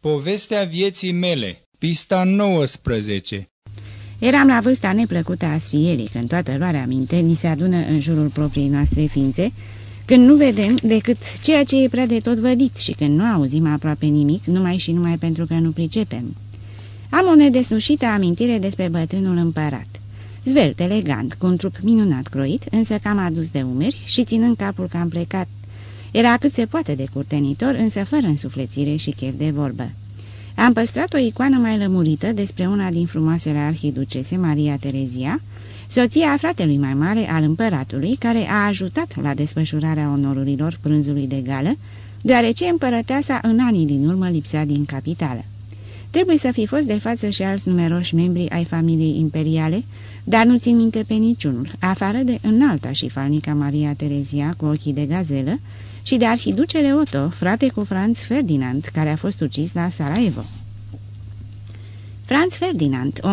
Povestea vieții mele, pista 19 Eram la vârsta neplăcută a sfierii, când toată luarea minte ni se adună în jurul propriei noastre ființe, când nu vedem decât ceea ce e prea de tot vădit și când nu auzim aproape nimic, numai și numai pentru că nu pricepem. Am o nedeslușită amintire despre bătrânul împărat. Zvelt, elegant, cu un trup minunat croit, însă cam adus de umeri și ținând capul cam plecat. Era cât se poate de curtenitor, însă fără însuflețire și chef de vorbă. Am păstrat o icoană mai lămurită despre una din frumoasele arhiducese, Maria Terezia, soția fratelui mai mare al împăratului, care a ajutat la desfășurarea onorurilor prânzului de gală, deoarece împărăteasa în anii din urmă lipsea din capitală. Trebuie să fi fost de față și alți numeroși membri ai familiei imperiale, dar nu țin minte pe niciunul, afară de înalta și falnica Maria Terezia cu ochii de gazelă și de arhiducele Otto, frate cu Franz Ferdinand, care a fost ucis la Sarajevo. Franz Ferdinand, 1863-1914,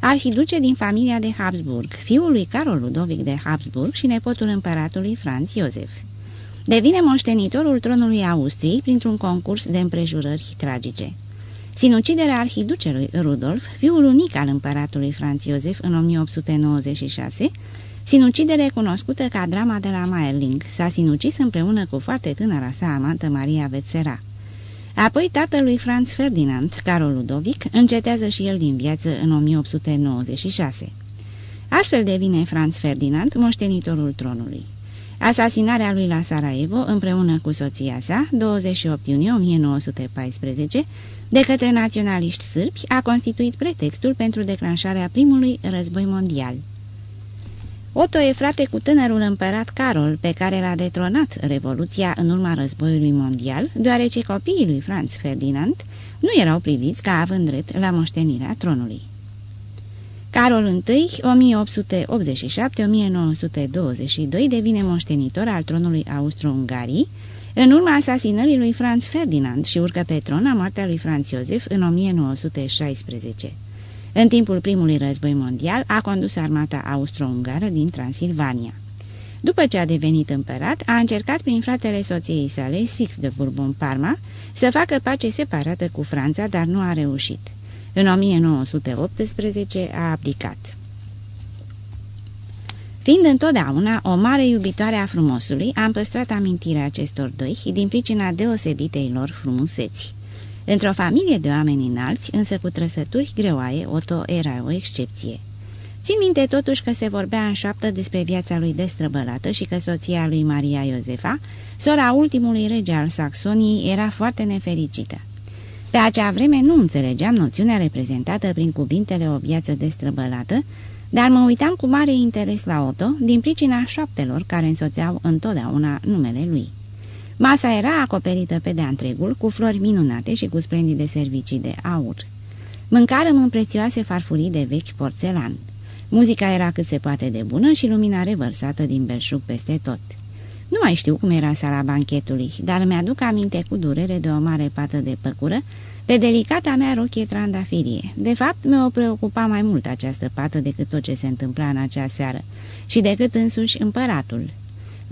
arhiduce din familia de Habsburg, fiul lui Carol Ludovic de Habsburg și nepotul împăratului Franz Iosef. Devine moștenitorul tronului Austriei printr-un concurs de împrejurări tragice. Sinuciderea arhiducelui Rudolf, fiul unic al împăratului Franz Iosef în 1896, sinucidere cunoscută ca drama de la Mayerling, s-a sinucis împreună cu foarte tânăra sa amantă Maria Vețera. Apoi tatălui Franz Ferdinand, Carol Ludovic, încetează și el din viață în 1896. Astfel devine Franz Ferdinand moștenitorul tronului. Asasinarea lui la Sarajevo, împreună cu soția sa, 28 iunie 1914, de către naționaliști sârbi, a constituit pretextul pentru declanșarea primului război mondial. Otto e frate cu tânărul împărat Carol, pe care l-a detronat Revoluția în urma războiului mondial, deoarece copiii lui Franz Ferdinand nu erau priviți ca având drept la moștenirea tronului. Carol I, 1887-1922, devine moștenitor al tronului Austro-Ungarii, în urma asasinării lui Franz Ferdinand și urcă pe tron a moartea lui Franz Iosef în 1916. În timpul primului război mondial a condus armata austro-ungară din Transilvania. După ce a devenit împărat, a încercat prin fratele soției sale, Six de Bourbon-Parma, să facă pace separată cu Franța, dar nu a reușit. În 1918 a abdicat. Fiind întotdeauna o mare iubitoare a frumosului, am păstrat amintirea acestor doi din pricina deosebitei lor frumuseți. Într-o familie de oameni înalți, însă cu trăsături greoaie, Otto era o excepție. Țin minte totuși că se vorbea în șoaptă despre viața lui destrăbălată și că soția lui Maria Iosefa, sora ultimului rege al Saxoniei, era foarte nefericită. Pe acea vreme nu înțelegeam noțiunea reprezentată prin cuvintele o viață destrăbălată, dar mă uitam cu mare interes la Otto din pricina șoaptelor care însoțeau întotdeauna numele lui. Masa era acoperită pe de întregul cu flori minunate și cu splendide servicii de aur. Mâncarăm în prețioase farfurii de vechi porțelan. Muzica era cât se poate de bună și lumina revărsată din belșug peste tot. Nu mai știu cum era sala banchetului, dar mi-aduc aminte cu durere de o mare pată de păcură pe delicata mea rochie trandafirie. De fapt, mă preocupa mai mult această pată decât tot ce se întâmpla în acea seară și decât însuși împăratul.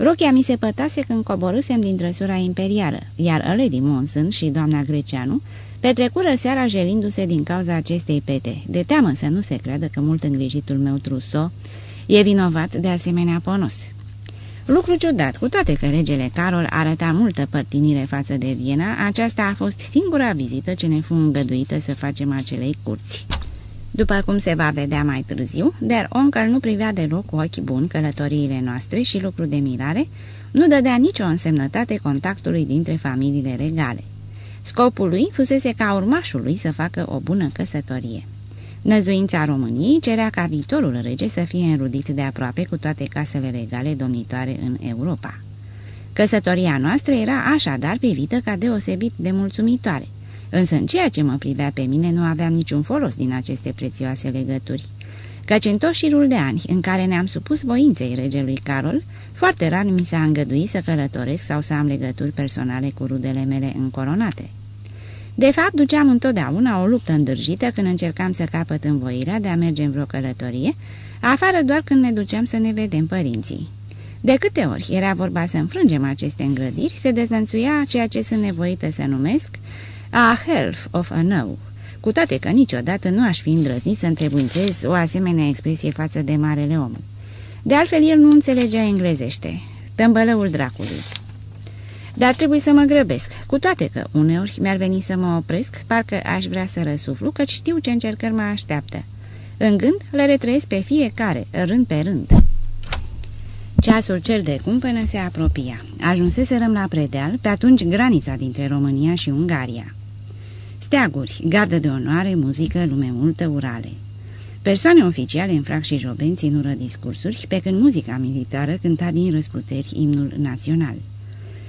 Rochia mi se pătase când coborâsem din trăsura imperială, iar Lady Monson și doamna Greceanu petrecură seara jelindu-se din cauza acestei pete, de teamă să nu se creadă că mult îngrijitul meu truso e vinovat de asemenea ponos. Lucru ciudat, cu toate că regele Carol arăta multă părtinire față de Viena, aceasta a fost singura vizită ce ne fu îngăduită să facem acelei curți. După cum se va vedea mai târziu, dar Onkel nu privea deloc cu ochi buni călătoriile noastre și lucru de mirare, nu dădea nicio însemnătate contactului dintre familiile regale. Scopul lui fusese ca urmașul lui să facă o bună căsătorie. Năzuința României cerea ca viitorul rege să fie înrudit de aproape cu toate casele regale domnitoare în Europa. Căsătoria noastră era așadar privită ca deosebit de mulțumitoare, însă în ceea ce mă privea pe mine nu aveam niciun folos din aceste prețioase legături. Căci în tot șirul de ani în care ne-am supus voinței regelui Carol, foarte rar mi s-a îngăduit să călătoresc sau să am legături personale cu rudele mele încoronate. De fapt, duceam întotdeauna o luptă îndârjită când încercam să capăt învoirea de a merge în vreo călătorie, afară doar când ne duceam să ne vedem părinții. De câte ori era vorba să înfrângem aceste îngrădiri, se dezlănțuia ceea ce sunt nevoită să numesc a health of a no, cu toate că niciodată nu aș fi îndrăznit să întrebuințez o asemenea expresie față de marele om. De altfel, el nu înțelegea englezește, tămbălăul dracului. Dar trebuie să mă grăbesc, cu toate că uneori mi-ar veni să mă opresc, parcă aș vrea să răsuflu, căci știu ce încercări mă așteaptă. În gând le retrăiesc pe fiecare, rând pe rând. Ceasul cel de cumpănă se apropia. Ajunseserăm la predeal, pe atunci granița dintre România și Ungaria. Steaguri, gardă de onoare, muzică, lume multă, urale. Persoane oficiale în frac și joben ținură discursuri, pe când muzica militară cânta din răsputeri imnul național.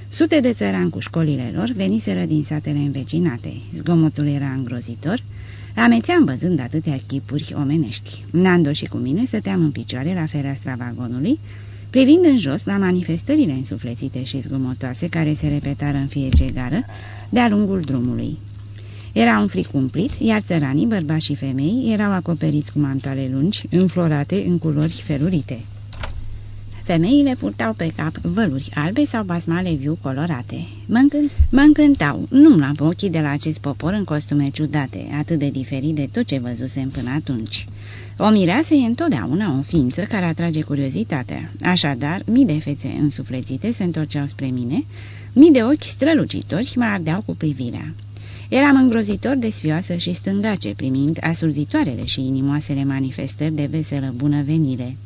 Sute de țărani cu școlile lor veniseră din satele învecinate. Zgomotul era îngrozitor. Amețeam văzând atâtea chipuri omenești. Nando și cu mine stăteam în picioare la fereastra vagonului, privind în jos la manifestările însuflețite și zgomotoase care se repetară în fiecare gară de-a lungul drumului. Era un fric cumplit, iar țăranii, bărbați și femei, erau acoperiți cu mantale lungi, înflorate în culori felurite. Femeile purtau pe cap văluri albe sau basmale viu colorate. Mă, încânt, mă încântau, nu am ochii de la acest popor în costume ciudate, atât de diferit de tot ce văzusem până atunci. O mireasă e întotdeauna o ființă care atrage curiozitatea. Așadar, mii de fețe însuflețite se întorceau spre mine, mii de ochi strălucitori mă ardeau cu privirea. Eram îngrozitor de sfioasă și stângace, primind asurzitoarele și inimoasele manifestări de veselă bună venire.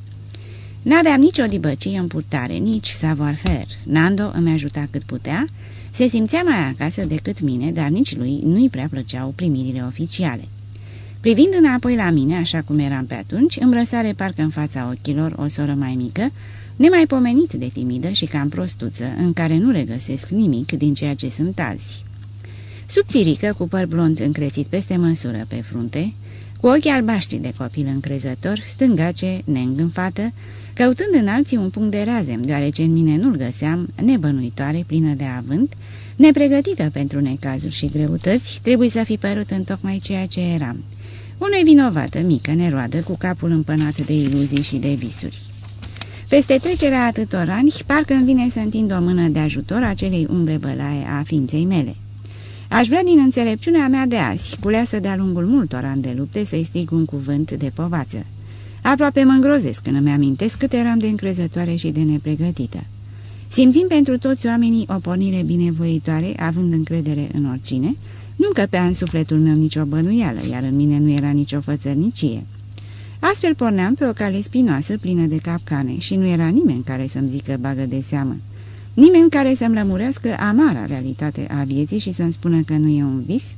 N-aveam nicio dibăcie în purtare, nici savoir-faire. Nando îmi ajuta cât putea, se simțea mai acasă decât mine, dar nici lui nu-i prea plăceau primirile oficiale. Privind înapoi la mine, așa cum eram pe atunci, îmi răsare parcă în fața ochilor o soră mai mică, nemaipomenit de timidă și cam prostuță, în care nu regăsesc nimic din ceea ce sunt azi. Subțirică, cu păr blond încrețit peste măsură pe frunte, cu ochii albaștri de copil încrezător, stângace, neîngânfată, căutând în alții un punct de razem, deoarece în mine nu-l găseam, nebănuitoare, plină de avânt, nepregătită pentru necazuri și greutăți, trebuie să fi părut în tocmai ceea ce eram. O nevinovată, mică, neroadă, cu capul împănat de iluzii și de visuri. Peste trecerea atâtor ani, parcă îmi vine să întind o mână de ajutor acelei umbre bălaie a ființei mele. Aș vrea din înțelepciunea mea de azi, culeasă de-a lungul multor ani de lupte, să-i strig un cuvânt de povață. Aproape mă îngrozesc când îmi amintesc cât eram de încrezătoare și de nepregătită. Simțim pentru toți oamenii o pornire binevoitoare, având încredere în oricine, nu căpea în sufletul meu nicio bănuială, iar în mine nu era nicio fățărnicie. Astfel porneam pe o cale spinoasă plină de capcane și nu era nimeni care să-mi zică bagă de seamă. Nimeni care să-mi lămurească amara realitate a vieții și să-mi spună că nu e un vis,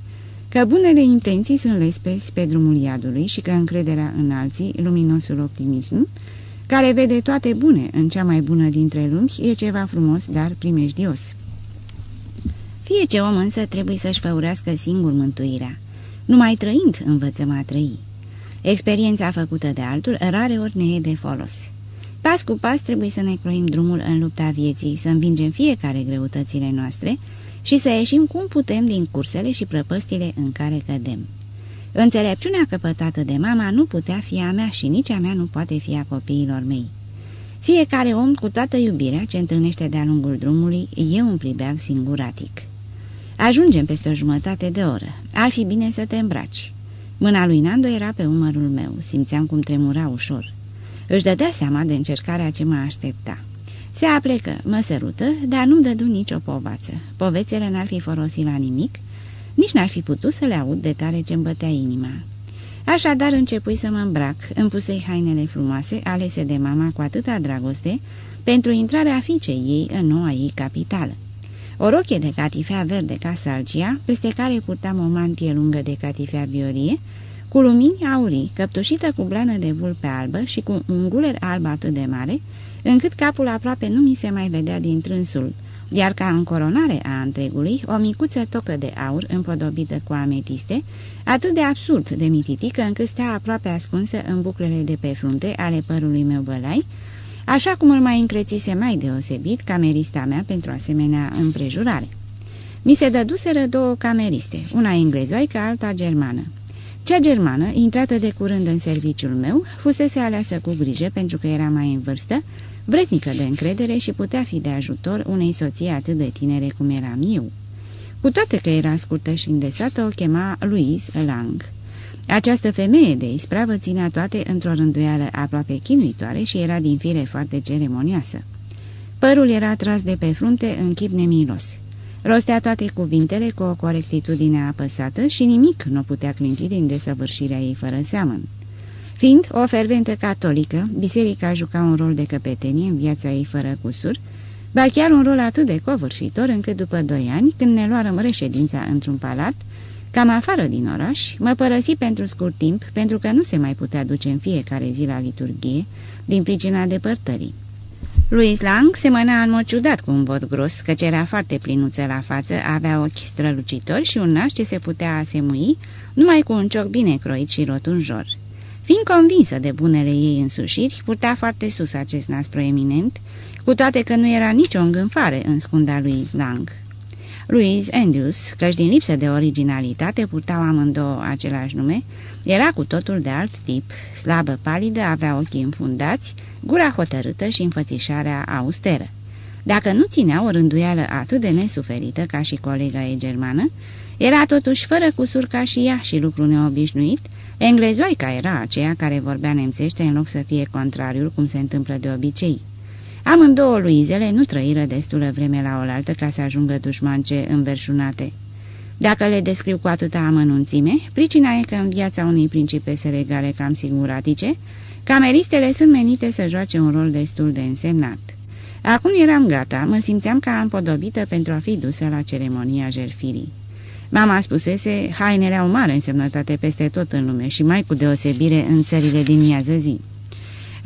că bunele intenții sunt lespezi pe drumul iadului și că încrederea în alții, luminosul optimism, care vede toate bune în cea mai bună dintre lumți, e ceva frumos, dar primejdios. Fie ce om însă trebuie să-și făurească singur mântuirea. Numai trăind învățăm a trăi. Experiența făcută de altul rare ori ne e de folos. Pas cu pas trebuie să ne croim drumul în lupta vieții, să învingem fiecare greutățile noastre și să ieșim cum putem din cursele și prăpăstile în care cădem. Înțelepciunea căpătată de mama nu putea fi a mea și nici a mea nu poate fi a copiilor mei. Fiecare om cu toată iubirea ce întâlnește de-a lungul drumului e un plibeag singuratic. Ajungem peste o jumătate de oră. Ar fi bine să te îmbraci. Mâna lui Nando era pe umărul meu. Simțeam cum tremura ușor. Își dădea seama de încercarea ce mă aștepta. Se aplecă, mă sărută, dar nu-mi dădu nicio povață. Povețele n-ar fi folosit la nimic, nici n-ar fi putut să le aud de tare ce-mi bătea inima. Așadar începui să mă îmbrac, îmi pusei hainele frumoase, alese de mama cu atâta dragoste, pentru intrarea fiicei ei în noua ei capitală. O rochie de catifea verde ca salcia, peste care purtam o mantie lungă de catifea biorie, cu lumini aurii, căptușită cu blană de vulpe albă și cu un guler alb atât de mare, încât capul aproape nu mi se mai vedea din trânsul, iar ca în coronare a întregului, o micuță tocă de aur împodobită cu ametiste, atât de absurd de mititică încât stea aproape ascunsă în buclele de pe frunte ale părului meu bălai, așa cum îl mai încrețise mai deosebit camerista mea pentru asemenea împrejurare. Mi se dăduseră două cameriste, una englezoică, alta germană. Cea germană, intrată de curând în serviciul meu, fusese aleasă cu grijă pentru că era mai în vârstă, vretnică de încredere și putea fi de ajutor unei soții atât de tinere cum eram eu. Cu toate că era scurtă și îndesată, o chema Louise Lang. Această femeie de ispravă ținea toate într-o rânduială aproape chinuitoare și era din fire foarte ceremonioasă. Părul era tras de pe frunte în chip nemilos. Rostea toate cuvintele cu o corectitudine apăsată și nimic nu putea clinti din desăvârșirea ei fără seamăn. Fiind o ferventă catolică, biserica juca un rol de căpetenie în viața ei fără cusur, ba chiar un rol atât de covârșitor încât după doi ani, când ne luarăm reședința într-un palat, cam afară din oraș, mă părăsi pentru scurt timp, pentru că nu se mai putea duce în fiecare zi la liturghie, din pricina depărtării. Louis Lang semăna în mod ciudat cu un vot gros, căci era foarte plinuță la față, avea ochi strălucitori și un naș ce se putea asemui numai cu un cioc bine croit și rotunjor. Fiind convinsă de bunele ei însușiri, purta foarte sus acest nas proeminent, cu toate că nu era nicio îngânfare în scunda lui Lang. Louise Andrews, căci din lipsă de originalitate purtau amândouă același nume, era cu totul de alt tip, slabă palidă, avea ochii înfundați, gura hotărâtă și înfățișarea austeră. Dacă nu ținea o rânduială atât de nesuferită ca și colega ei germană, era totuși fără cusur ca și ea și lucru neobișnuit, englezoica era aceea care vorbea nemțește în loc să fie contrariul cum se întâmplă de obicei. Amândouă luizele nu trăiră destulă vreme la oaltă ca să ajungă dușmance înverșunate. Dacă le descriu cu atâta amănunțime, pricina e că în viața unei principese regale cam siguratice, cameristele sunt menite să joace un rol destul de însemnat. Acum eram gata, mă simțeam ca împodobită pentru a fi dusă la ceremonia jerfirii. Mama spusese, hainele au mare însemnătate peste tot în lume și mai cu deosebire în țările din miază zi.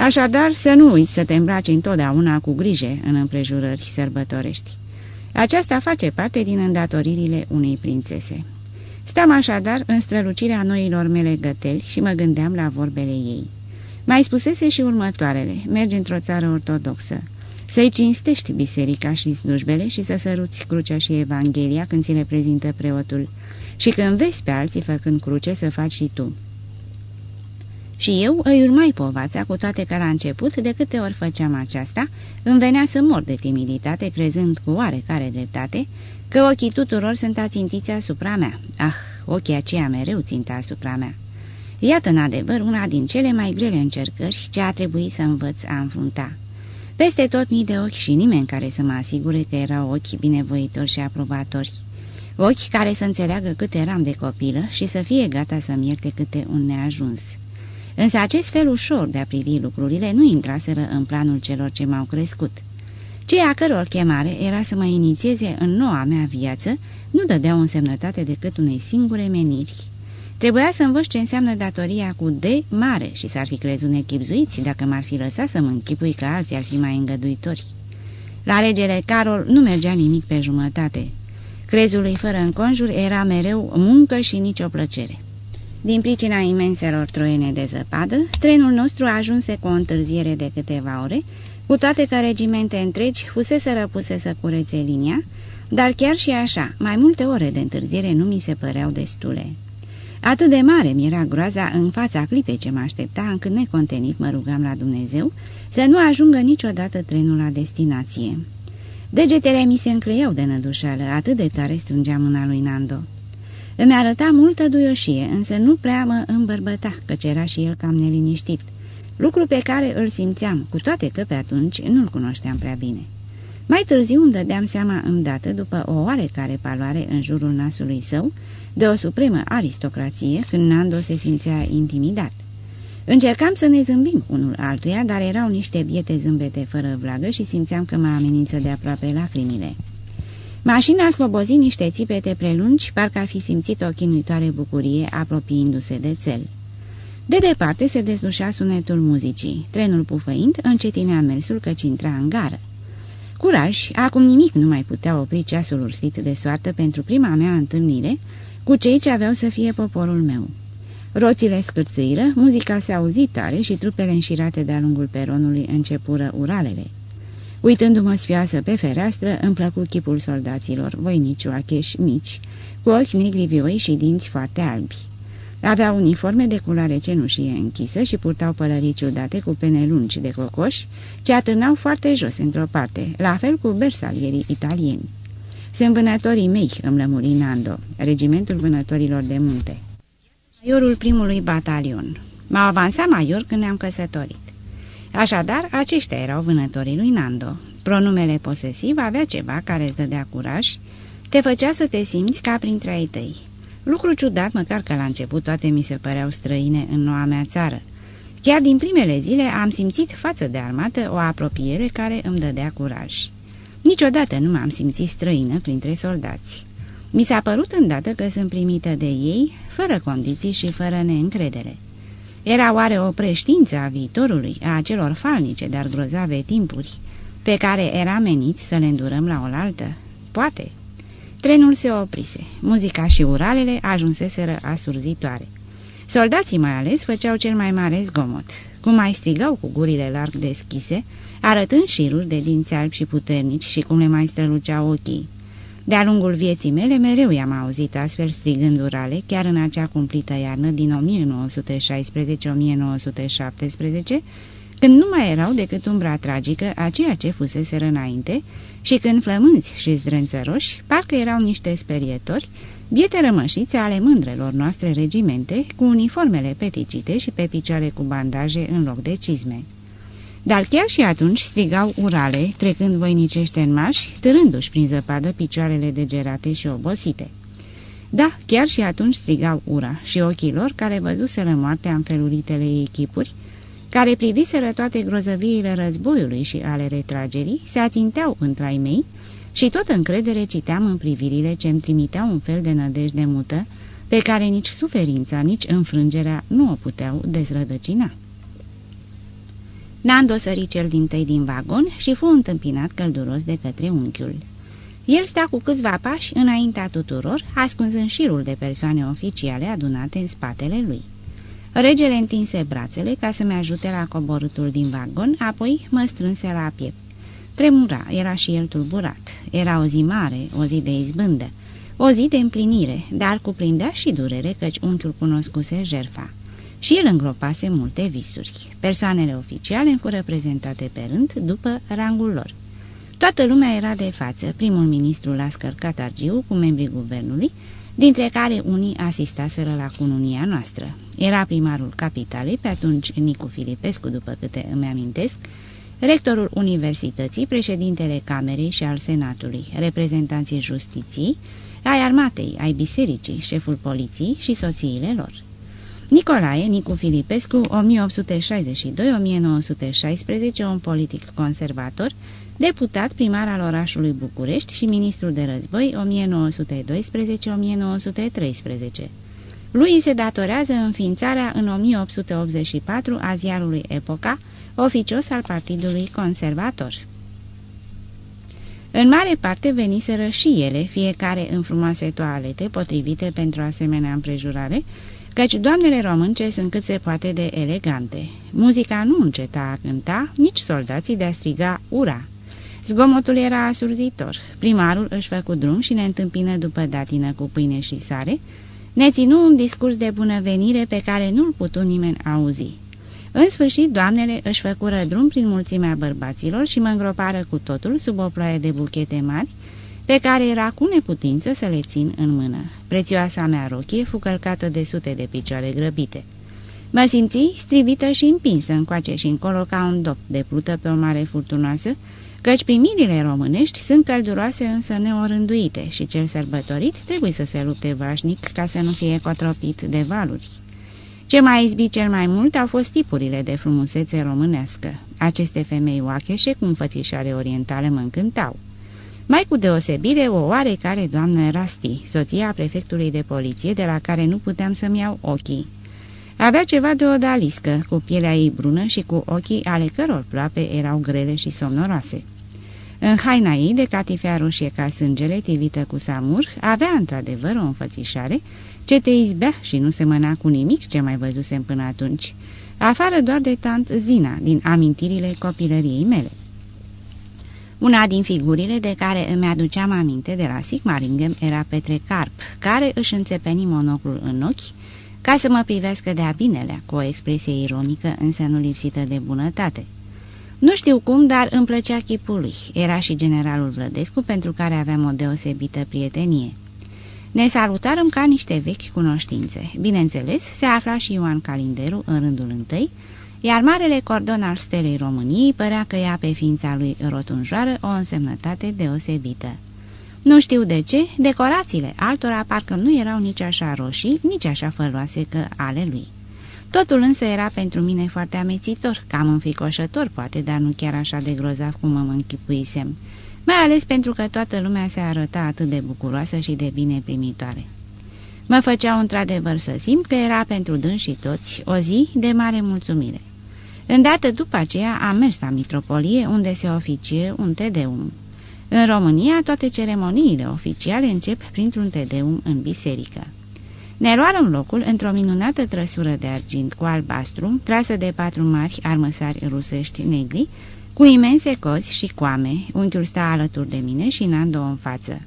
Așadar, să nu uiți să te îmbraci întotdeauna cu grijă în împrejurări sărbătorești. Aceasta face parte din îndatoririle unei prințese. Stam așadar în strălucirea noilor mele găteli și mă gândeam la vorbele ei. Mai spusese și următoarele, mergi într-o țară ortodoxă, să-i cinstești biserica și slujbele și să săruți crucea și Evanghelia când ți le prezintă preotul și când vezi pe alții făcând cruce să faci și tu. Și eu îi urmai povața, cu toate că la început, de câte ori făceam aceasta, îmi venea să mor de timiditate, crezând cu oarecare dreptate că ochii tuturor sunt ațintiți asupra mea. Ah, ochii aceia mereu țintă asupra mea. Iată, în adevăr, una din cele mai grele încercări ce a trebuit să învăț a înfrunta. Peste tot mii de ochi și nimeni care să mă asigure că erau ochi binevoitori și aprobatori. Ochi care să înțeleagă cât eram de copilă și să fie gata să-mi ierte câte un neajuns. Însă acest fel ușor de a privi lucrurile nu intraseră în planul celor ce m-au crescut. Cei a căror chemare era să mă inițieze în noua mea viață nu dădeau însemnătate decât unei singure meniri. Trebuia să învăț ce înseamnă datoria cu D mare și s-ar fi crezut nechipzuiți dacă m-ar fi lăsat să mă închipui că alții ar fi mai îngăduitori. La regele Carol nu mergea nimic pe jumătate. Crezul lui fără înconjur era mereu muncă și nicio plăcere. Din pricina imenselor troiene de zăpadă, trenul nostru ajunse cu o întârziere de câteva ore, cu toate că regimente întregi fusese răpuse să curețe linia, dar chiar și așa, mai multe ore de întârziere nu mi se păreau destule. Atât de mare mi era groaza în fața clipei ce mă aștepta, încât necontenit mă rugam la Dumnezeu să nu ajungă niciodată trenul la destinație. Degetele mi se încleiau de nădușală, atât de tare strângeam mâna lui Nando. Îmi arăta multă duioșie, însă nu prea mă îmbărbăta, căci era și el cam neliniștit. Lucru pe care îl simțeam, cu toate că pe atunci nu-l cunoșteam prea bine. Mai târziu îmi dădeam seama îndată, după o oarecare paloare în jurul nasului său, de o supremă aristocrație, când Nando se simțea intimidat. Încercam să ne zâmbim unul altuia, dar erau niște biete zâmbete fără vlagă și simțeam că mă amenință de aproape lacrimile. Mașina slobozi niște țipete prelungi, parcă ar fi simțit o chinuitoare bucurie apropiindu-se de țel. De departe se dezlușea sunetul muzicii. Trenul pufăind încetinea mersul căci intra în gară. Curaj, acum nimic nu mai putea opri ceasul ursit de soartă pentru prima mea întâlnire cu cei ce aveau să fie poporul meu. Roțile scârțâiră, muzica se auzi tare și trupele înșirate de-a lungul peronului începură uralele. Uitându-mă sfioasă pe fereastră, îmi plăcu chipul soldaților, voinici oacheși mici, cu ochi negri vioi și dinți foarte albi. Aveau uniforme de culoare cenușie închisă și purtau pălării ciudate cu pene lungi de cocoș, ce atârnau foarte jos într-o parte, la fel cu bersalierii italieni. Sunt vânătorii mei, îmi lămuri Nando, regimentul vânătorilor de munte. Maiorul primului batalion. M-a avansat maior când ne-am căsătorit. Așadar, aceștia erau vânătorii lui Nando. Pronumele posesiv avea ceva care îți dădea curaj, te făcea să te simți ca printre ai tăi. Lucru ciudat, măcar că la început toate mi se păreau străine în noua mea țară. Chiar din primele zile am simțit față de armată o apropiere care îmi dădea curaj. Niciodată nu m-am simțit străină printre soldați. Mi s-a părut îndată că sunt primită de ei, fără condiții și fără neîncredere. Era oare o preștiință a viitorului, a acelor falnice, dar grozave timpuri, pe care era meniți să le îndurăm la oaltă? Poate. Trenul se oprise. Muzica și uralele ajunseseră asurzitoare. Soldații mai ales făceau cel mai mare zgomot. Cum mai strigau cu gurile larg deschise, arătând șiruri de dinți albi și puternici și cum le mai străluceau ochii. De-a lungul vieții mele mereu i-am auzit astfel strigând urale, chiar în acea cumplită iarnă din 1916-1917, când nu mai erau decât umbra tragică a ceea ce fusese înainte și când flămânți și zdrânțăroși parcă erau niște sperietori, biete rămășițe ale mândrelor noastre regimente, cu uniformele peticite și pe picioare cu bandaje în loc de cizme. Dar chiar și atunci strigau urale, trecând voinicește în marș, târându-și prin zăpadă picioarele degerate și obosite. Da, chiar și atunci strigau ura și ochii lor, care văzuseră moartea în feluritele ei echipuri, care priviseră toate grozăviile războiului și ale retragerii, se aținteau între ai mei și tot încredere citeam în privirile ce-mi trimiteau un fel de nădejde mută, pe care nici suferința, nici înfrângerea nu o puteau dezrădăcina. Nando sări cel din tăi din vagon și fu întâmpinat călduros de către unchiul. El sta cu câțiva pași înaintea tuturor, ascunzând șirul de persoane oficiale adunate în spatele lui. Regele întinse brațele ca să-mi ajute la coborâtul din vagon, apoi mă strânse la piept. Tremura, era și el tulburat. Era o zi mare, o zi de izbândă, o zi de împlinire, dar cuprindea și durere căci unchiul cunoscuse jerfa. Și el îngropase multe visuri. Persoanele oficiale fu reprezentate pe rând după rangul lor. Toată lumea era de față, primul ministru Lascăr Catargiu cu membrii guvernului, dintre care unii asistaseră la cununia noastră. Era primarul capitalei, pe atunci Nicu Filipescu, după câte îmi amintesc, rectorul universității, președintele Camerei și al Senatului, reprezentanții justiției, ai armatei, ai bisericii, șeful poliției și soțiile lor. Nicolae Nicu Filipescu, 1862-1916, un politic conservator, deputat primar al orașului București și ministru de război 1912-1913. Lui se datorează înființarea în 1884 a ziarului Epoca, oficios al Partidului Conservator. În mare parte veniseră și ele, fiecare în frumoase toalete potrivite pentru asemenea împrejurare, căci doamnele românce sunt cât se poate de elegante. Muzica nu înceta a cânta, nici soldații de a striga ura. Zgomotul era asurzitor. Primarul își făcu drum și ne întâmpină după datină cu pâine și sare, ne ținu un discurs de bunăvenire pe care nu-l putu nimeni auzi. În sfârșit, doamnele își făcură drum prin mulțimea bărbaților și mă îngropară cu totul sub o ploaie de buchete mari, pe care era cu neputință să le țin în mână. Prețioasa mea rochie fu călcată de sute de picioare grăbite. Mă simți strivită și împinsă încoace și încolo ca un dop de plută pe o mare furtunoasă, căci primirile românești sunt călduroase însă neorânduite și cel sărbătorit trebuie să se lupte vașnic ca să nu fie cotropit de valuri. Ce mai izbi cel mai mult au fost tipurile de frumusețe românească. Aceste femei oacheșe cu înfățișare orientale mă încântau. Mai cu deosebire o oarecare doamnă Rasti, soția prefectului de poliție, de la care nu puteam să-mi iau ochii. Avea ceva de odaliscă, cu pielea ei brună și cu ochii ale căror ploape erau grele și somnoroase. În haina ei de catifea roșie ca sângele, tivită cu samur, avea într-adevăr o înfățișare ce te izbea și nu semăna cu nimic ce mai văzusem până atunci, afară doar de tant Zina, din amintirile copilăriei mele. Una din figurile de care îmi aduceam aminte de la Sigmaringem era Petre Carp, care își înțepeni monoclul în ochi, ca să mă privească de-a binelea, cu o expresie ironică, însă nu lipsită de bunătate. Nu știu cum, dar îmi plăcea chipul lui. Era și generalul Vlădescu, pentru care aveam o deosebită prietenie. Ne salutarăm ca niște vechi cunoștințe. Bineînțeles, se afla și Ioan Calinderu în rândul întâi, iar marele cordon al stelei României părea că ia pe ființa lui rotunjoară o însemnătate deosebită. Nu știu de ce, decorațiile altora parcă nu erau nici așa roșii, nici așa făloase că ale lui. Totul însă era pentru mine foarte amețitor, cam înficoșător poate, dar nu chiar așa de grozav cum mă închipuisem, mai ales pentru că toată lumea se arăta atât de bucuroasă și de bine primitoare. Mă făceau într-adevăr să simt că era pentru dâns și toți o zi de mare mulțumire. Îndată după aceea am mers la mitropolie unde se oficie un tedeum. În România toate ceremoniile oficiale încep printr-un tedeum în biserică. Ne luarăm locul într-o minunată trăsură de argint cu albastru, trasă de patru mari armăsari rusești negri, cu imense cozi și coame, unchiul sta alături de mine și Nando în față.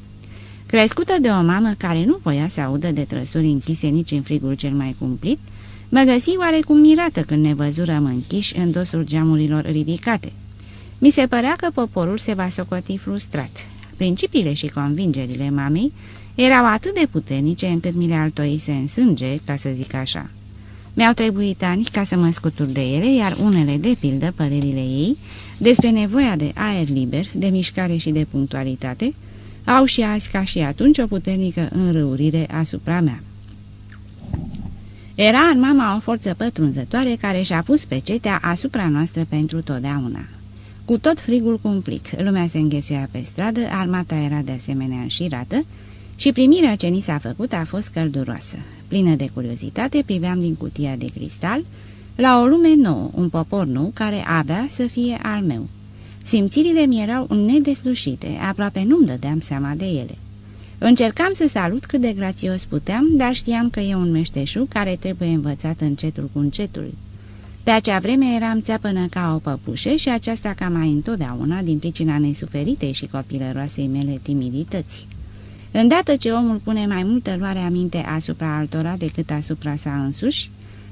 Crescută de o mamă care nu voia să audă de trăsuri închise nici în frigul cel mai cumplit, mă găsi oarecum mirată când ne văzurăm închiși în dosul geamurilor ridicate. Mi se părea că poporul se va socoti frustrat. Principiile și convingerile mamei erau atât de puternice încât mi le altoise în sânge, ca să zic așa. Mi-au trebuit ani ca să mă scutur de ele, iar unele, de pildă, părerile ei, despre nevoia de aer liber, de mișcare și de punctualitate, au și azi ca și atunci o puternică înrăurire asupra mea. Era în mama o forță pătrunzătoare care și-a pus pecetea asupra noastră pentru totdeauna. Cu tot frigul cumplit, lumea se înghesuia pe stradă, armata era de asemenea înșirată și primirea ce ni s-a făcut a fost călduroasă. Plină de curiozitate, priveam din cutia de cristal la o lume nouă, un popor nou care avea să fie al meu. Simțirile mi erau nedeslușite, aproape nu-mi dădeam seama de ele. Încercam să salut cât de grațios puteam, dar știam că e un meșteșug care trebuie învățat încetul cu încetul. Pe acea vreme eram țeapănă ca o păpușă și aceasta ca mai întotdeauna din pricina nesuferitei și copilăroasei mele timidități. Îndată ce omul pune mai multă luare aminte asupra altora decât asupra sa însuși,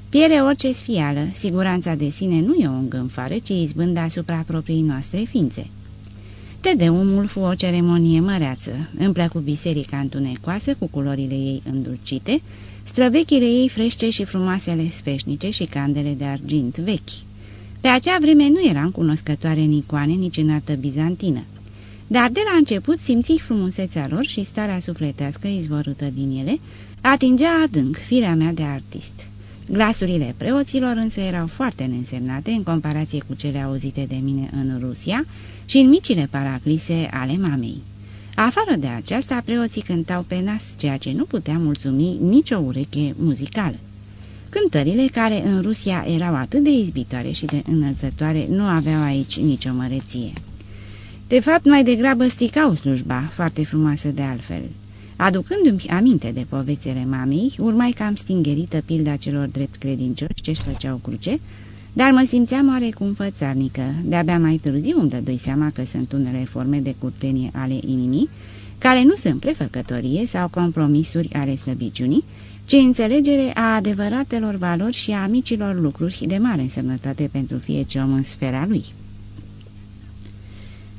pierde orice sfială, siguranța de sine nu e o îngânfare, ci izbând asupra proprii noastre ființe. Tedeumul fu o ceremonie măreață, îmi plăcu biserica întunecoasă cu culorile ei îndulcite, străvechile ei frește și frumoasele sfeșnice și candele de argint vechi. Pe acea vreme nu eram cunoscătoare în icoane nici în artă bizantină. Dar de la început simți frumusețea lor și starea sufletească izvorâtă din ele, atingea adânc firea mea de artist. Glasurile preoților însă erau foarte neînsemnate în comparație cu cele auzite de mine în Rusia și în micile paraclise ale mamei. Afară de aceasta, preoții cântau pe nas, ceea ce nu putea mulțumi nicio ureche muzicală. Cântările, care în Rusia erau atât de izbitoare și de înălțătoare, nu aveau aici nicio măreție. De fapt, mai degrabă stricau slujba, foarte frumoasă de altfel. Aducându-mi aminte de povețele mamei, urmai cam stingerită pilda celor drept credincioși ce-și făceau cruce, dar mă simțeam oarecum fățarnică. De-abia mai târziu îmi dădui seama că sunt unele forme de curtenie ale inimii, care nu sunt prefăcătorie sau compromisuri ale slăbiciunii, ci înțelegere a adevăratelor valori și a micilor lucruri de mare însemnătate pentru fiecare om în sfera lui.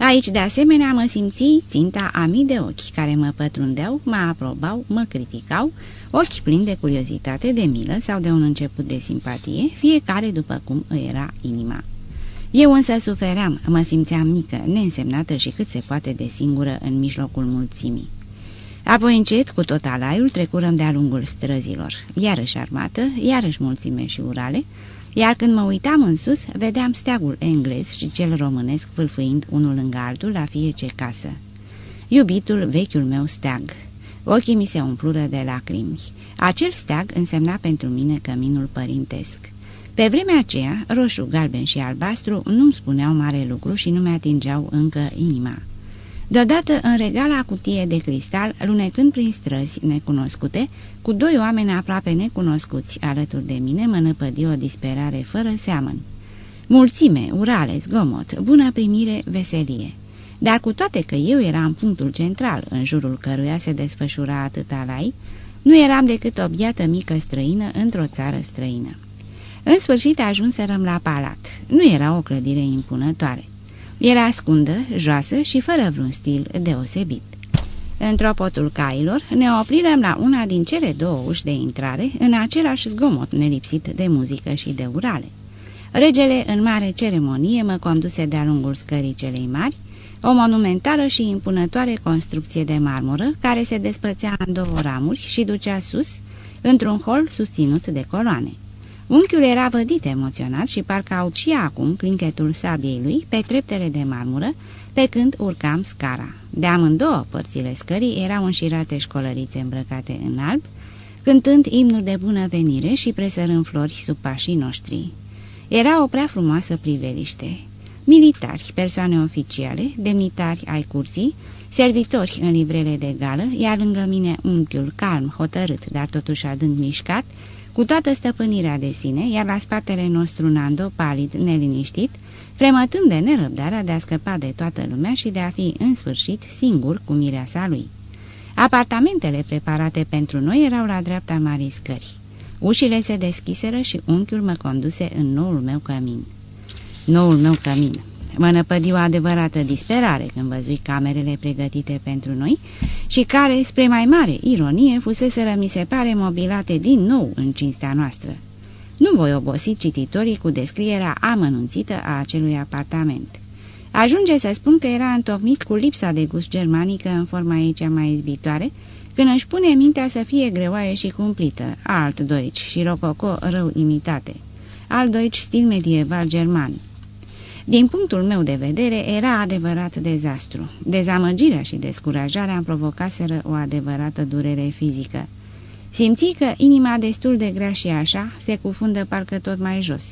Aici, de asemenea, mă simți ținta a mii de ochi care mă pătrundeau, mă aprobau, mă criticau, ochi plini de curiozitate, de milă sau de un început de simpatie, fiecare după cum îi era inima. Eu însă sufeream, mă simțeam mică, neînsemnată și cât se poate de singură în mijlocul mulțimii. Apoi încet, cu tot alaiul, trecurăm de-a lungul străzilor, iarăși armată, iarăși mulțime și urale, iar când mă uitam în sus, vedeam steagul englez și cel românesc vâlfâind unul lângă altul la fiecare casă. Iubitul, vechiul meu steag. Ochii mi se umplură de lacrimi. Acel steag însemna pentru mine căminul părintesc. Pe vremea aceea, roșu, galben și albastru nu-mi spuneau mare lucru și nu mi-atingeau încă inima. Deodată, în regala cutie de cristal, lunecând prin străzi necunoscute, cu doi oameni aproape necunoscuți alături de mine, mă năpădi o disperare fără seamăn. Mulțime, urale, zgomot, bună primire, veselie. Dar cu toate că eu eram punctul central în jurul căruia se desfășura atâta lai, Nu eram decât o biată mică străină într-o țară străină. În sfârșit ajunserăm la palat. Nu era o clădire impunătoare. Era scundă, joasă și fără vreun stil deosebit. Într-o potul cailor ne oprirăm la una din cele două uși de intrare, în același zgomot nelipsit de muzică și de urale. Regele, în mare ceremonie, mă conduse de-a lungul scării celei mari, o monumentală și impunătoare construcție de marmură, care se despățea în două ramuri și ducea sus, într-un hol susținut de coloane. Unchiul era vădit emoționat și parcă aud și acum clinchetul sabiei lui pe treptele de marmură, pe când urcam scara. De amândouă părțile scării erau înșirate școlărițe îmbrăcate în alb, cântând imnuri de bună venire și presărând flori sub pașii noștri. Era o prea frumoasă priveliște. Militari, persoane oficiale, demnitari ai curții, servitori în livrele de gală, iar lângă mine unchiul calm, hotărât, dar totuși adânc mișcat, cu toată stăpânirea de sine, iar la spatele nostru Nando, palid, neliniștit, fremătând de nerăbdarea de a scăpa de toată lumea și de a fi în sfârșit singur cu mireasa lui. Apartamentele preparate pentru noi erau la dreapta marii scări. Ușile se deschiseră și unchiul mă conduse în noul meu cămin. Noul meu cămin. Mă năpădi o adevărată disperare când văzui camerele pregătite pentru noi și care, spre mai mare ironie, fuseseră, mi se pare, mobilate din nou în cinstea noastră. Nu voi obosi cititorii cu descrierea amănunțită a acelui apartament. Ajunge să spun că era întocmit cu lipsa de gust germanică în forma ei cea mai izbitoare, când își pune mintea să fie greoaie și cumplită, alt Deutsch și rococo rău imitate, alt Deutsch stil medieval german. Din punctul meu de vedere, era adevărat dezastru. Dezamăgirea și descurajarea îmi provocaseră o adevărată durere fizică. Simți că inima destul de grea și așa se cufundă parcă tot mai jos.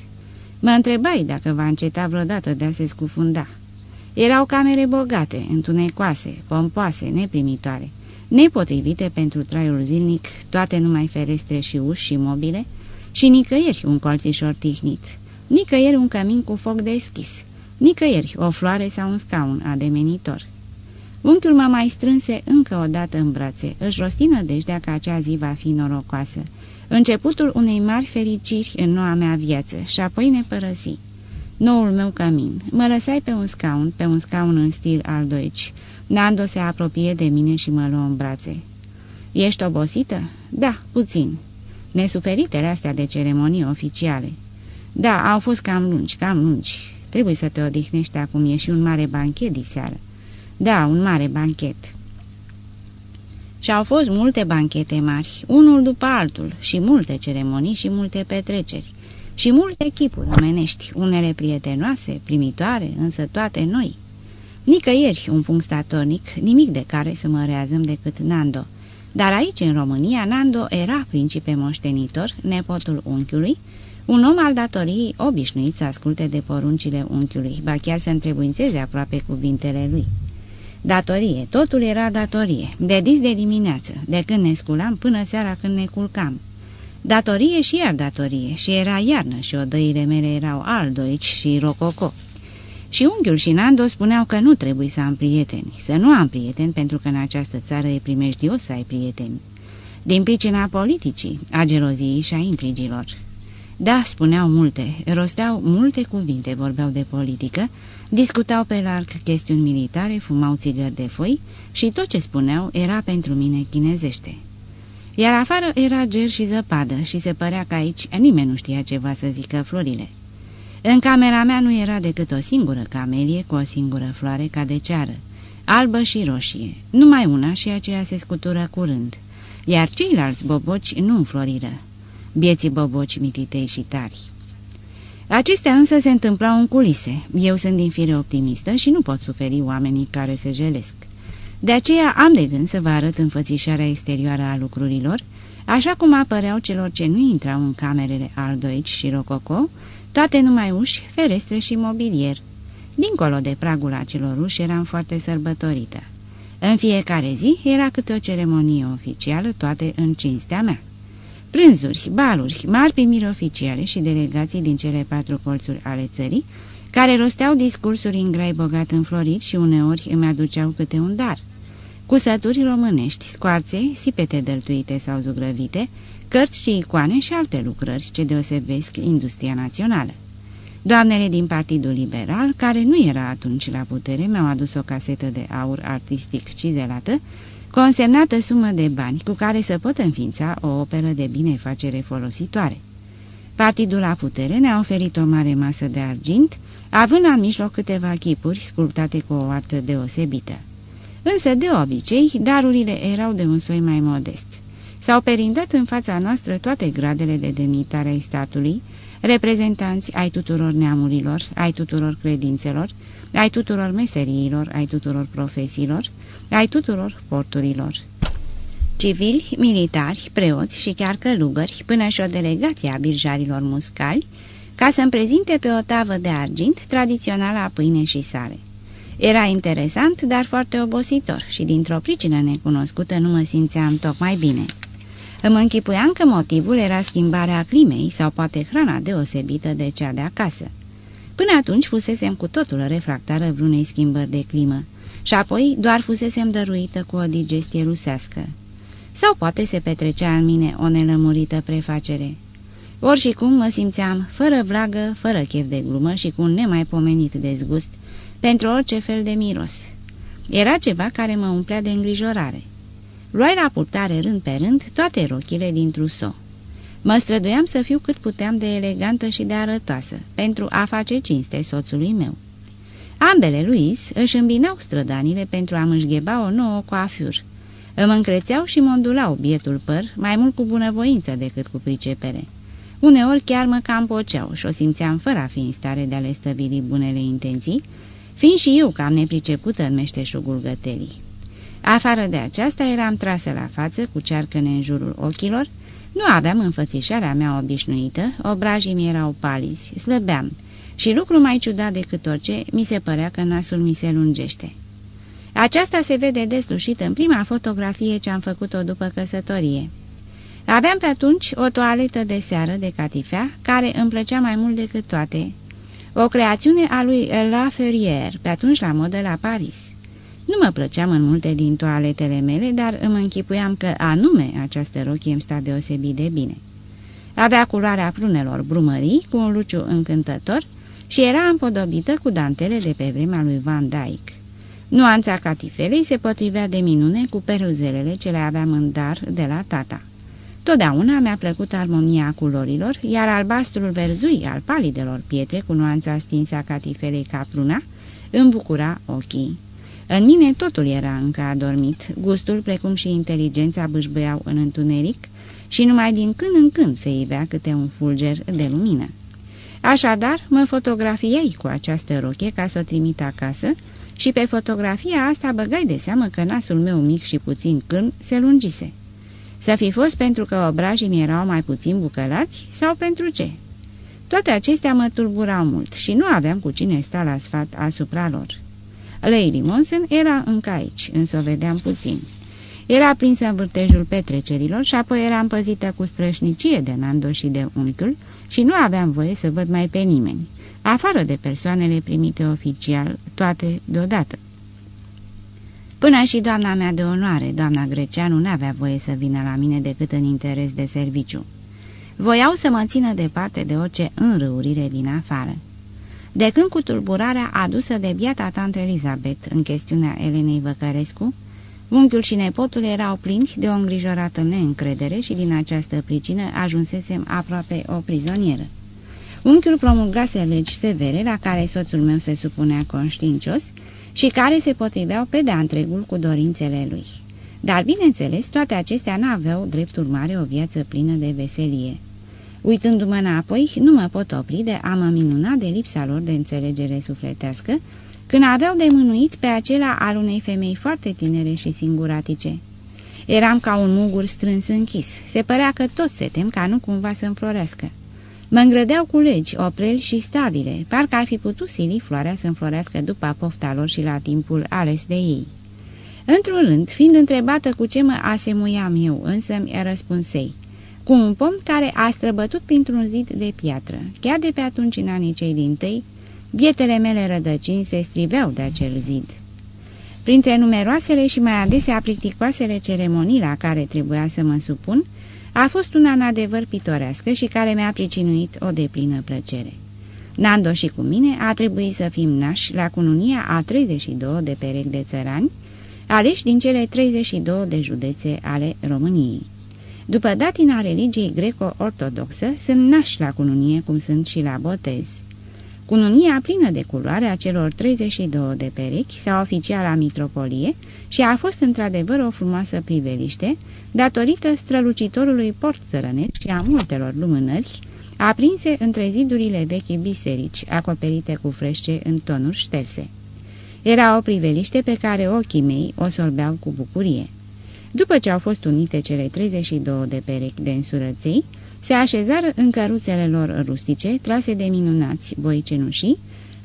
Mă întrebai dacă va înceta vreodată de a se scufunda. Erau camere bogate, întunecoase, pompoase, neprimitoare, nepotrivite pentru traiul zilnic, toate numai ferestre și uși și mobile, și nicăieri un colțișor tihnit, nicăieri un cămin cu foc deschis, nicăieri o floare sau un scaun ademenitor. Unchiul mă mai strânse încă o dată în brațe, își rosti nădejdea că acea zi va fi norocoasă. Începutul unei mari fericiri în noua mea viață și apoi ne părăsi. Noul meu camin. Mă lăsai pe un scaun, pe un scaun în stil al Deutsch. Nando se apropie de mine și mă luă în brațe. Ești obosită? Da, puțin. Nesuferitele astea de ceremonii oficiale. Da, au fost cam lungi, cam lungi. Trebuie să te odihnești acum, e și un mare banchet diseară. Da, un mare banchet. Și au fost multe banchete mari, unul după altul, și multe ceremonii și multe petreceri, și multe echipuri omenești, unele prietenoase, primitoare, însă toate noi. Nicăieri un punct statornic, nimic de care să mă reazăm decât Nando. Dar aici, în România, Nando era principe moștenitor, nepotul unchiului, un om al datoriei obișnuit să asculte de poruncile unchiului, ba chiar să întrebuințeze aproape cuvintele lui. Datorie, totul era datorie, de dis de dimineață, de când ne sculam până seara când ne culcam. Datorie și iar datorie, și era iarnă și odăile mele erau aldoici și rococo. Și unchiul și Nando spuneau că nu trebuie să am prieteni, să nu am prieteni pentru că în această țară e primejdios să ai prieteni. Din pricina politicii, a geloziei și a intrigilor. Da, spuneau multe, rosteau multe cuvinte, vorbeau de politică, discutau pe larg chestiuni militare, fumau țigări de foi și tot ce spuneau era pentru mine chinezește. Iar afară era ger și zăpadă și se părea că aici nimeni nu știa ceva să zică florile. În camera mea nu era decât o singură camelie cu o singură floare ca de ceară, albă și roșie, numai una și aceea se scutură curând, iar ceilalți boboci nu înfloriră, bieții boboci mititei și tari. Acestea însă se întâmplau în culise. Eu sunt din fire optimistă și nu pot suferi oamenii care se jelesc. De aceea am de gând să vă arăt înfățișarea exterioară a lucrurilor, așa cum apăreau celor ce nu intrau în camerele Aldoici și Rococo, toate numai uși, ferestre și mobilier. Dincolo de pragul acelor uși eram foarte sărbătorită. În fiecare zi era câte o ceremonie oficială, toate în cinstea mea. Prânzuri, baluri, mari primiri oficiale și delegații din cele patru colțuri ale țării, care rosteau discursuri în grai bogat înflorit și uneori îmi aduceau câte un dar. cusături românești, scoarțe, sipete dăltuite sau zugrăvite, cărți și icoane și alte lucrări ce deosebesc industria națională. Doamnele din Partidul Liberal, care nu era atunci la putere, mi-au adus o casetă de aur artistic cizelată, cu o însemnată sumă de bani cu care să pot înființa o operă de binefacere folositoare. Partidul la putere ne-a oferit o mare masă de argint, având la mijloc câteva chipuri sculptate cu o artă deosebită. Însă, de obicei, darurile erau de un soi mai modest. S-au perindat în fața noastră toate gradele de demnitare ai statului, reprezentanți ai tuturor neamurilor, ai tuturor credințelor, ai tuturor meseriilor, ai tuturor profesiilor, ai tuturor porturilor. Civili, militari, preoți și chiar călugări, până și o delegație a birjarilor muscali, ca să-mi prezinte pe o tavă de argint tradiționala pâine și sare. Era interesant, dar foarte obositor și dintr-o pricină necunoscută nu mă simțeam tocmai bine. Îmi închipuiam că motivul era schimbarea climei sau poate hrana deosebită de cea de acasă. Până atunci fusesem cu totul refractară vreunei schimbări de climă și apoi doar fusesem dăruită cu o digestie rusească. Sau poate se petrecea în mine o nelămurită prefacere. Ori și cum mă simțeam fără vlagă, fără chef de glumă și cu un nemaipomenit dezgust pentru orice fel de miros. Era ceva care mă umplea de îngrijorare. Luai la purtare rând pe rând toate rochile din truso. Mă străduiam să fiu cât puteam de elegantă și de arătoasă, pentru a face cinste soțului meu. Ambele Luis își îmbinau strădanile pentru a-mi îșgheba o nouă coafur. Îmi încrețeau și mondulau bietul păr, mai mult cu bunăvoință decât cu pricepere. Uneori chiar mă cam poceau și o simțeam fără a fi în stare de a le stăvili bunele intenții, fiind și eu cam nepricepută în meșteșugul gătelii. Afară de aceasta eram trasă la față cu cearcăne în jurul ochilor, nu aveam înfățișarea mea obișnuită, obrajii mi erau palizi, slăbeam și lucru mai ciudat decât orice, mi se părea că nasul mi se lungește. Aceasta se vede deslușit în prima fotografie ce am făcut-o după căsătorie. Aveam pe atunci o toaletă de seară de catifea, care îmi plăcea mai mult decât toate. O creațiune a lui La Ferrier, pe atunci la modă la Paris. Nu mă plăceam în multe din toaletele mele, dar îmi închipuiam că anume această rochie îmi sta deosebit de bine. Avea culoarea prunelor brumării, cu un luciu încântător și era împodobită cu dantele de pe vremea lui Van Dyck. Nuanța catifelei se potrivea de minune cu peruzelele ce le aveam în dar de la tata. Totdeauna mi-a plăcut armonia culorilor, iar albastrul verzui al palidelor pietre cu nuanța stinsă a catifelei ca pruna îmi bucura ochii. În mine totul era încă adormit, gustul precum și inteligența bâșbăiau în întuneric și numai din când în când se ivea câte un fulger de lumină. Așadar, mă fotografiei cu această roche ca să o trimit acasă și pe fotografia asta băgai de seamă că nasul meu mic și puțin cârn se lungise. Să fi fost pentru că obrajii mi erau mai puțin bucălați sau pentru ce? Toate acestea mă tulburau mult și nu aveam cu cine sta la sfat asupra lor. Lady Monson era încă aici, însă o vedeam puțin. Era prinsă în vârtejul petrecerilor și apoi era împăzită cu strășnicie de Nando și de unchiul și nu aveam voie să văd mai pe nimeni, afară de persoanele primite oficial, toate deodată. Până și doamna mea de onoare, doamna Greceanu, n-avea voie să vină la mine decât în interes de serviciu. Voiau să mă țină departe de orice înrăurire din afară. De când cu tulburarea adusă de biata tante Elizabeth în chestiunea Elenei Văcărescu, unchiul și nepotul erau plinți de o îngrijorată neîncredere și din această pricină ajunsesem aproape o prizonieră. Unchiul promulgase legi severe la care soțul meu se supunea conștiincios și care se potriveau pe de-a întregul cu dorințele lui. Dar, bineînțeles, toate acestea n-aveau drept urmare o viață plină de veselie. Uitându-mă înapoi, nu mă pot opri de a mă minuna de lipsa lor de înțelegere sufletească, când aveau de mânuit pe acela al unei femei foarte tinere și singuratice. Eram ca un mugur strâns închis. Se părea că toți se tem ca nu cumva să înflorească. Mă îngrădeau cu legi, opreli și stabile, parcă ar fi putut sili floarea să înflorească după pofta lor și la timpul ales de ei. Într-un rând, fiind întrebată cu ce mă asemuiam eu, însă mi-a răspunsei cu un pom care a străbătut printr-un zid de piatră. Chiar de pe atunci, în anii cei din tâi, bietele mele rădăcini se striveau de acel zid. Printre numeroasele și mai adesea plicticoasele ceremonii la care trebuia să mă supun, a fost una în adevăr pitorească și care mi-a pricinuit o deplină plăcere. Nando și cu mine a trebuit să fim nași la cununia a 32 de perechi de țărani, aleși din cele 32 de județe ale României. După datina religiei greco-ortodoxă, sunt nași la cununie cum sunt și la botez. Cununia plină de culoare a celor 32 de perechi sau oficial la mitropolie și a fost într-adevăr o frumoasă priveliște, datorită strălucitorului port țărănesc și a multelor lumânări, aprinse între zidurile vechi biserici, acoperite cu frește în tonuri șterse. Era o priveliște pe care ochii mei o sorbeau cu bucurie. După ce au fost unite cele 32 de perechi de însurăței, se așezară în căruțele lor rustice, trase de minunați boi cenușii,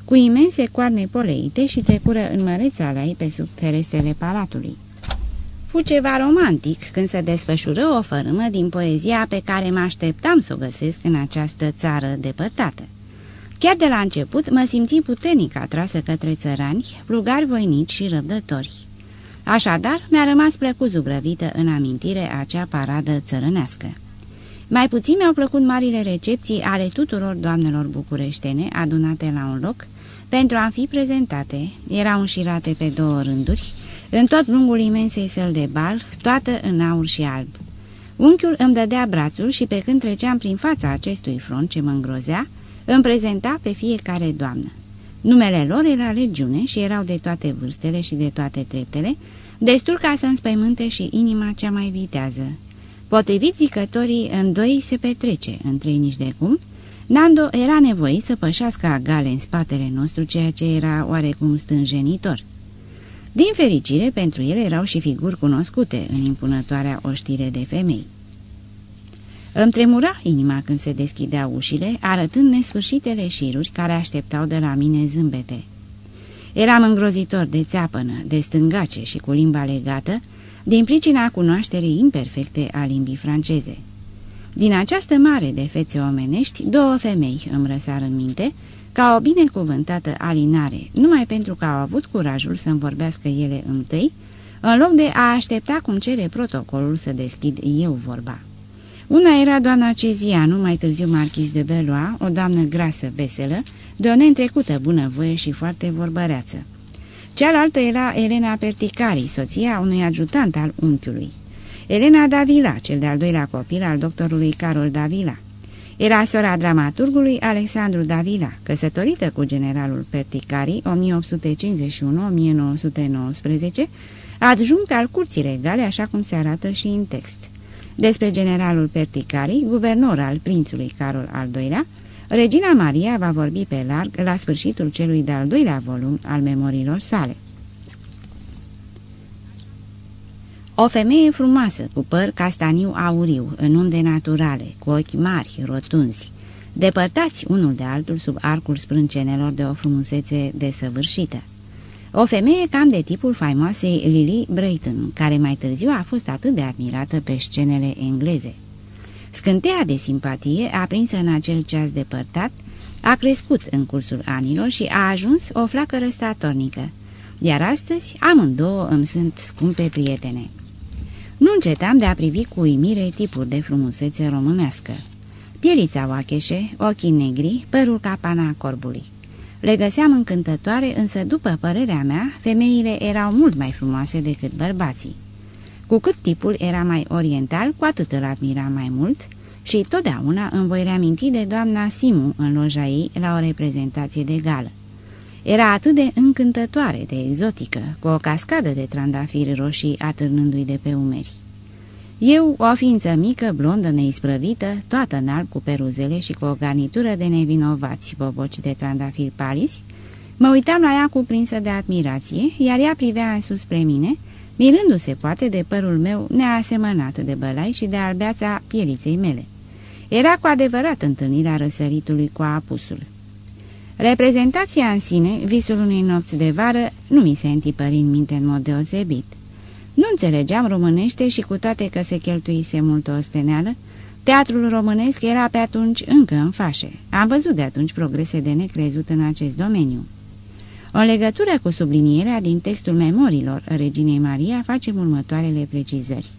cu imense coarne poleite și trecură în măreț alai pe sub ferestrele palatului. Fu ceva romantic când se desfășură o fărâmă din poezia pe care mă așteptam să o găsesc în această țară depărtată. Chiar de la început mă simți puternic atrasă către țărani, plugari voinici și răbdători. Așadar, mi-a rămas plăcut zugrăvită în amintire acea paradă țărănească. Mai puțin mi-au plăcut marile recepții ale tuturor doamnelor bucureștene adunate la un loc pentru a fi prezentate. Erau înșirate pe două rânduri, în tot lungul imensei săl de bal, toată în aur și alb. Unchiul îmi dădea brațul și pe când treceam prin fața acestui front ce mă îngrozea, îmi prezenta pe fiecare doamnă. Numele lor era legiune și erau de toate vârstele și de toate treptele, destul ca să înspăimânte și inima cea mai vitează. Potrivit zicătorii, în doi se petrece, în trei nici de cum, Nando era nevoit să pășească agale în spatele nostru, ceea ce era oarecum stânjenitor. Din fericire, pentru ele erau și figuri cunoscute în impunătoarea oștire de femei. Îmi tremura inima când se deschideau ușile, arătând nesfârșitele șiruri care așteptau de la mine zâmbete. Eram îngrozitor de țeapănă, de stângace și cu limba legată, din pricina cunoașterii imperfecte a limbii franceze. Din această mare de fețe omenești, două femei îmi răsar în minte, ca o binecuvântată alinare, numai pentru că au avut curajul să-mi vorbească ele întâi, în loc de a aștepta cum cere protocolul să deschid eu vorba. Una era doamna Cezianu, mai târziu marchis de Beloa, o doamnă grasă, veselă, de o neîntrecută bunăvoie și foarte vorbăreață. Cealaltă era Elena Perticari, soția unui ajutant al unchiului. Elena Davila, cel de-al doilea copil al doctorului Carol Davila. Era sora dramaturgului Alexandru Davila, căsătorită cu generalul Perticari 1851-1919, adjunct al curții regale, așa cum se arată și în text. Despre generalul Perticari, guvernor al prințului Carol al II-lea, Regina Maria va vorbi pe larg la sfârșitul celui de-al doilea volum al memoriilor sale. O femeie frumoasă, cu păr castaniu auriu, în unde naturale, cu ochi mari, rotunzi, depărtați unul de altul sub arcul sprâncenelor de o frumusețe desăvârșită. O femeie cam de tipul faimoasei Lily Brayton, care mai târziu a fost atât de admirată pe scenele engleze. Scânteia de simpatie, aprinsă în acel ceas depărtat, a crescut în cursul anilor și a ajuns o flacără statornică, iar astăzi amândouă îmi sunt scumpe prietene. Nu încetam de a privi cu uimire tipuri de frumusețe românească. Pielița oacheșe, ochii negri, părul ca pana corbului. Le găseam încântătoare, însă, după părerea mea, femeile erau mult mai frumoase decât bărbații. Cu cât tipul era mai oriental, cu atât îl admira mai mult și totdeauna îmi voi reaminti de doamna Simu în loja ei la o reprezentație de gală. Era atât de încântătoare, de exotică, cu o cascadă de trandafiri roșii atârnându-i de pe umeri. Eu, o ființă mică, blondă, neisprăvită, toată în alb cu peruzele și cu o garnitură de nevinovați boboci de trandafiri palis, mă uitam la ea cuprinsă de admirație, iar ea privea în sus spre mine, mirându-se poate de părul meu neasemănat de bălai și de albeața pieliței mele. Era cu adevărat întâlnirea răsăritului cu apusul. Reprezentația în sine, visul unei nopți de vară, nu mi se întipări în minte în mod deosebit. Nu înțelegeam românește și cu toate că se cheltuise mult o steneală, teatrul românesc era pe atunci încă în fașe. Am văzut de atunci progrese de necrezut în acest domeniu. O legătură cu sublinierea din textul memorilor Reginei Maria face următoarele precizări.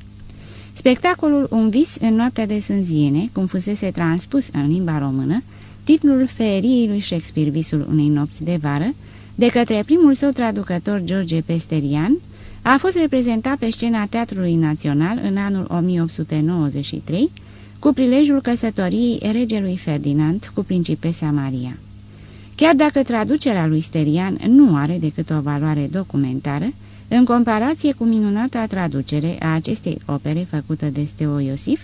Spectacolul Un vis în noaptea de sânziene, cum fusese transpus în limba română, titlul feriei lui Shakespeare Visul unei nopți de vară, de către primul său traducător George Pesterian, a fost reprezentat pe scena Teatrului Național în anul 1893, cu prilejul căsătoriei regelui Ferdinand cu principesa Maria. Chiar dacă traducerea lui Sterian nu are decât o valoare documentară, în comparație cu minunata traducere a acestei opere făcută de Steo Iosif,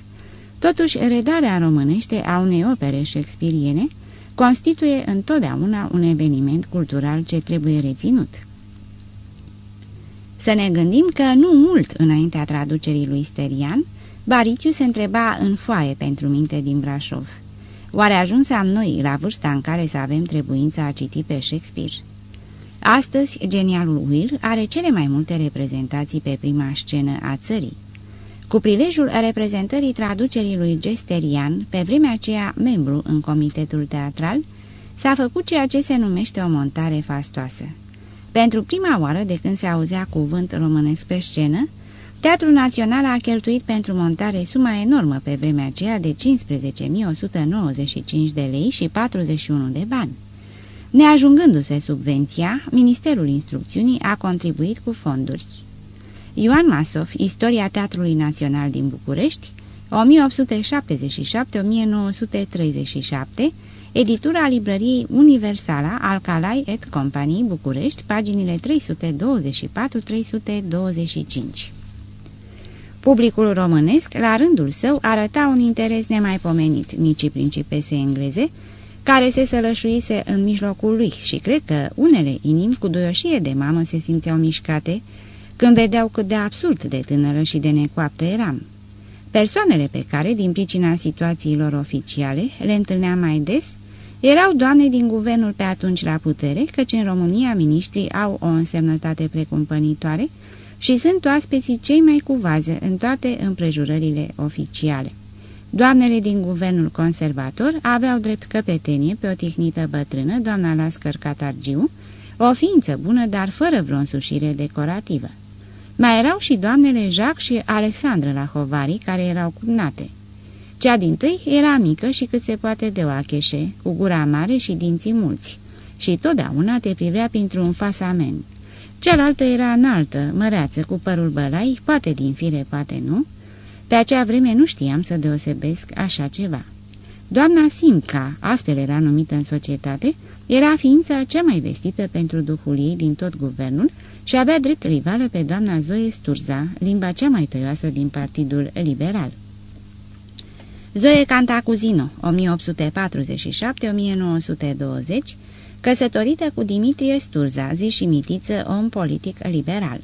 totuși redarea românește a unei opere shakespeariene constituie întotdeauna un eveniment cultural ce trebuie reținut. Să ne gândim că nu mult înaintea traducerii lui Sterian, Bariciu se întreba în foaie pentru minte din Brașov. Oare ajunsam noi la vârsta în care să avem trebuința a citi pe Shakespeare? Astăzi, genialul Will are cele mai multe reprezentații pe prima scenă a țării. Cu prilejul reprezentării traducerii lui Gesterian, pe vremea aceea membru în comitetul teatral, s-a făcut ceea ce se numește o montare fastoasă. Pentru prima oară de când se auzea cuvânt românesc pe scenă, Teatrul Național a cheltuit pentru montare suma enormă pe vremea aceea de 15.195 de lei și 41 de bani. Neajungându-se subvenția, Ministerul Instrucțiunii a contribuit cu fonduri. Ioan Masov, Istoria Teatrului Național din București, 1877-1937, editura librăriei Universala Alcalai et Company București, paginile 324-325. Publicul românesc, la rândul său, arăta un interes nemaipomenit micii principese engleze, care se sălășuise în mijlocul lui și cred că unele inimi cu doioșie de mamă se simțeau mișcate când vedeau cât de absurd de tânără și de necoaptă eram. Persoanele pe care, din pricina situațiilor oficiale, le întâlneam mai des, erau doamne din guvernul pe atunci la putere, căci în România miniștrii au o însemnătate precumpănitoare și sunt oaspeții cei mai cu vază în toate împrejurările oficiale. Doamnele din guvernul conservator aveau drept căpetenie pe o tehnită bătrână, doamna Lascăr Catargiu, o ființă bună, dar fără vreo însușire decorativă. Mai erau și doamnele Jacques și Alexandra Lahovari, care erau cumnate. Cea din tâi era mică și cât se poate de oacheșe, cu gura mare și dinții mulți, și totdeauna te privea printr-un fasament. Cealaltă era înaltă, măreață, cu părul bălai, poate din fire, poate nu. Pe acea vreme nu știam să deosebesc așa ceva. Doamna Simca, astfel era numită în societate, era ființa cea mai vestită pentru duhul ei din tot guvernul și avea drept rivală pe doamna Zoe Sturza, limba cea mai tăioasă din Partidul Liberal. Zoe Cantacuzino, 1847-1920, căsătorită cu Dimitrie Sturza, zi și mitiță, om politic liberal.